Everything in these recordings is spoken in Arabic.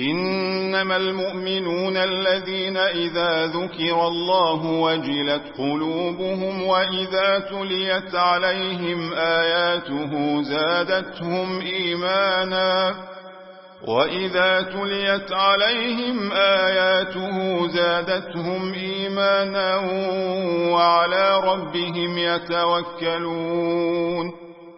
إنما المؤمنون الذين إذا ذكر الله وجلت قلوبهم وإذا تليت عليهم آياته زادتهم إيمانا وإذا تليت عليهم آياته زادتهم إيمانا وعلى ربهم يتوكلون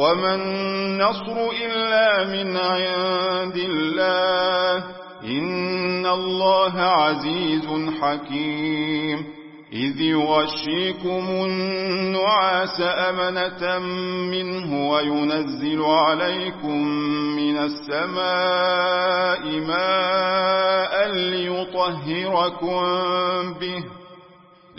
وما النصر إلا من عند الله إن الله عزيز حكيم إذ يغشيكم النعاس أمنة منه وينزل عليكم من السماء ماء ليطهركم به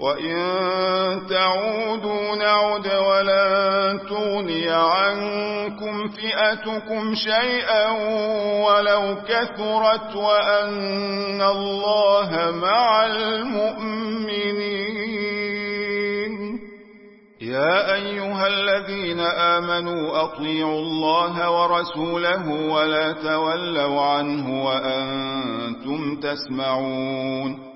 وإن تعودوا نعد ولن تغني عنكم فئتكم شيئا ولو كثرت وأن الله مع المؤمنين. يا أيها الذين آمنوا أطيعوا الله ورسوله ولا تولوا عنه وأنتم تسمعون.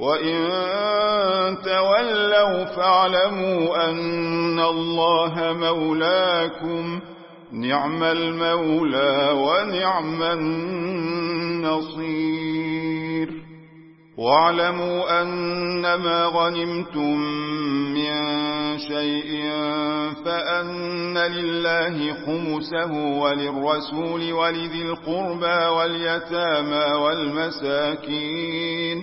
وإن تولوا فاعلموا أن الله مولاكم نعم المولى ونعم النصير واعلموا أنما غنمتم من شيء فأن لله خمسه وللرسول ولذي القربى واليتامى والمساكين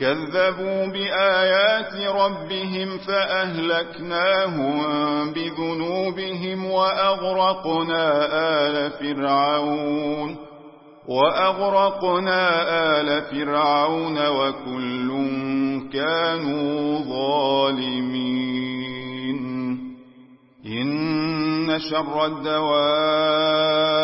كذبوا بآيات ربهم فأهلكناهم بذنوبهم وأغرقنا آل فرعون وأغرقنا آل فرعون وكل كانوا ظالمين. إن شر الدواب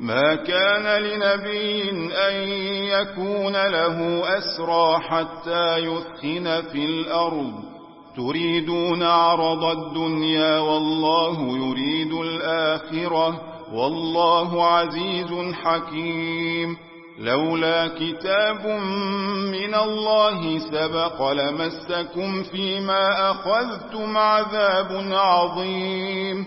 ما كان لنبي أن يكون له أسرى حتى يثخن في الأرض. تريدون عرض الدنيا والله يريد الآخرة. والله عزيز حكيم. لولا كتاب من الله سبق لمسكم فيما أخذتم عذاب عظيم.